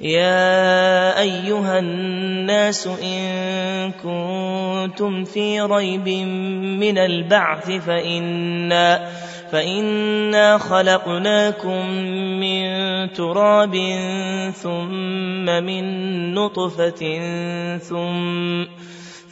يا أيها الناس إن كنتم في ريب من البعث فإنا فإنا خلقناكم من تراب ثم من نطفة ثم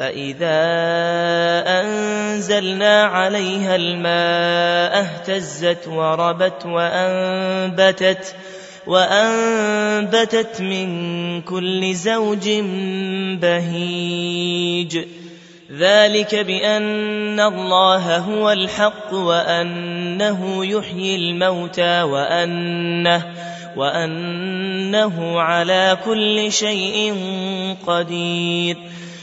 فإذا أنزلنا عليها الماء اهتزت وربت وأنبتت وأنبتت من كل زوج بهيج ذلك بأن الله هو الحق وأنه يحيي الموتى وأنه وأنه على كل شيء قدير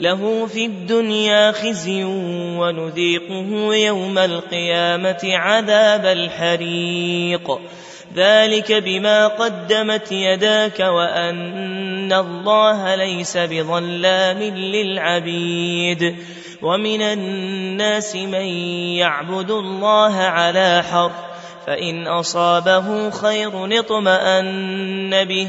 له في الدنيا خزي ونذيقه يوم القيامة عذاب الحريق. ذلك بما قدمت يداك وأن الله ليس بظلام للعبيد. ومن الناس من يعبد الله على حرف فإن أصابه خير اطمأن به.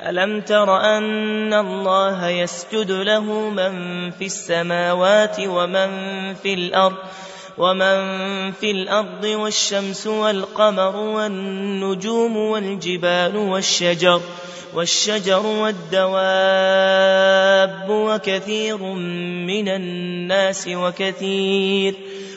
ألم تر أن الله يسجد له من في السماوات ومن في الأرض ومن في الأرض والشمس والقمر والنجوم والجبال والشجر والشجر والدواب وكثير من الناس وكثير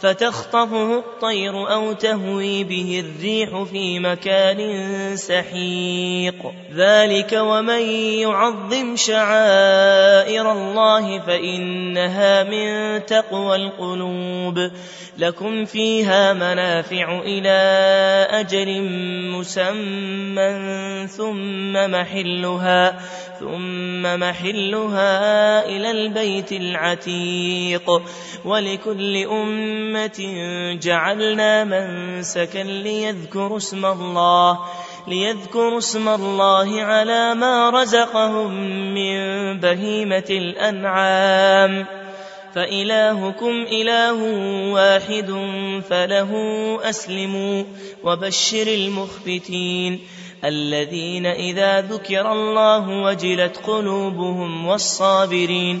فتخطفه الطير أو تهوي به الريح في مكان سحيق. ذلك ومن يعظم شعائر الله فإنها من تقوى القلوب. لكم فيها منافع إلى أجل مسمى ثم محلها ثم محلها إلى البيت العتيق. ولكل أمة أمة جعلنا منسكا ليذكروا اسم الله ليذكروا اسم الله على ما رزقهم من بهيمة الأنعام. فإلهكم إله واحد فله أسلموا وبشر المخبتين الذين إذا ذكر الله وجلت قلوبهم والصابرين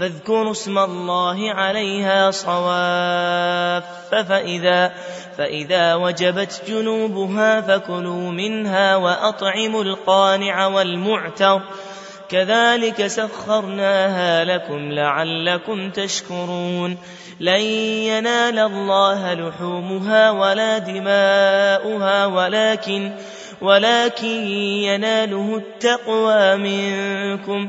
فاذكروا اسم الله عليها صواف فإذا, فإذا وجبت جنوبها فكلوا منها وأطعموا القانع والمعتر. كذلك سخرناها لكم لعلكم تشكرون. لن ينال الله لحومها ولا دماؤها ولكن ولكن يناله التقوى منكم.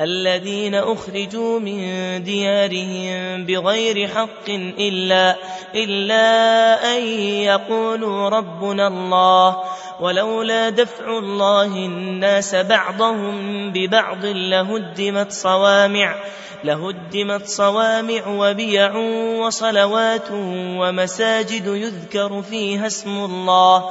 الذين أخرجوا من ديارهم بغير حق إلا, إلا أن يقولوا ربنا الله ولولا دفع الله الناس بعضهم ببعض لهدمت صوامع لهدمت صوامع وبيع وصلوات ومساجد يذكر فيها اسم الله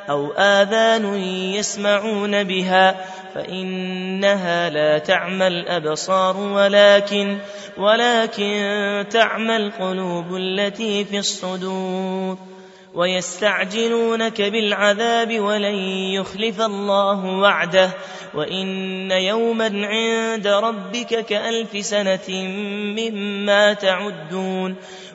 أو آذان يسمعون بها فإنها لا تعمى الأبصار ولكن ولكن تعمى القلوب التي في الصدور ويستعجلونك بالعذاب ولن يخلف الله وعده وإن يوما عند ربك كألف سنة مما تعدون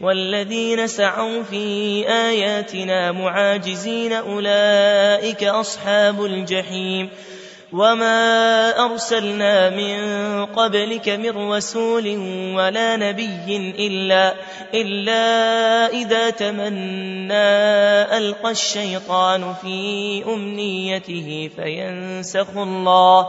والذين سعوا في آياتنا معاجزين أولئك أصحاب الجحيم. وما أرسلنا من قبلك من رسول ولا نبي إلا, إلا إذا تمنى ألقى الشيطان في أمنيته فينسخ الله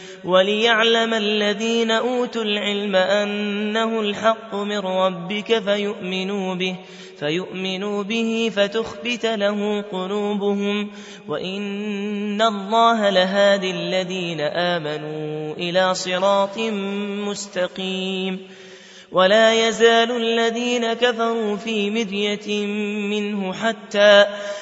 وليعلم الذين أوتوا العلم أنه الحق من ربك فيؤمنوا به فيؤمنوا به فتخبت له قلوبهم. وإن الله لهادي الذين آمنوا إلى صراط مستقيم. ولا يزال الذين كفروا في مدية منه حتى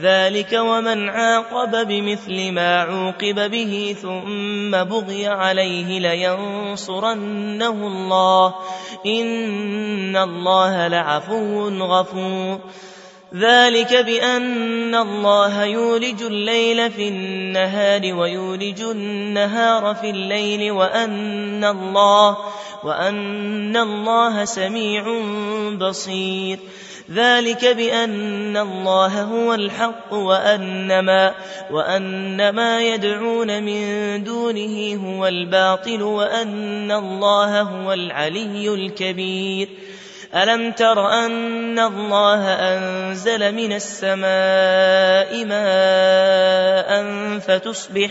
ذلك ومن عاقب بمثل ما عوقب به ثم بغي عليه لينصرنه الله إن الله لعفو غفور. ذلك بأن الله يولج الليل في النهار ويولج النهار في الليل وأن الله وأن الله سميع بصير. ذلك بأن الله هو الحق وأن ما, وأن ما يدعون من دونه هو الباطل وأن الله هو العلي الكبير. ألم تر أن الله أنزل من السماء ماء فتصبح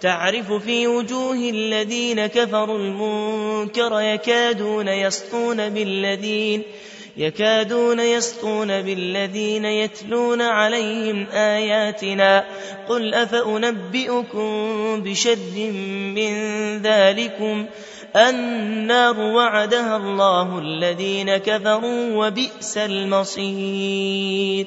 تعرف في وجوه الذين كفروا المنكر يكادون يسطون بالذين يكادون يسطون بالذين يتلون عليهم آياتنا قل أفأنبئكم بشد من ذلكم النار وعدها الله الذين كفروا وبئس المصير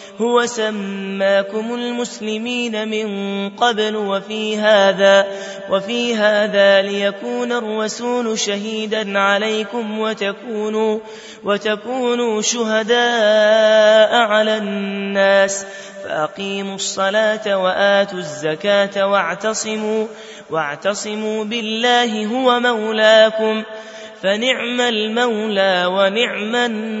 هو سماكم المسلمين من قبل وفي هذا وفي هذا ليكون الرسول شهيدا عليكم وتكونوا وتكونوا شهداء على الناس. فأقيموا الصلاة وآتوا الزكاة واعتصموا واعتصموا بالله هو مولاكم. فنعم المولى ونعم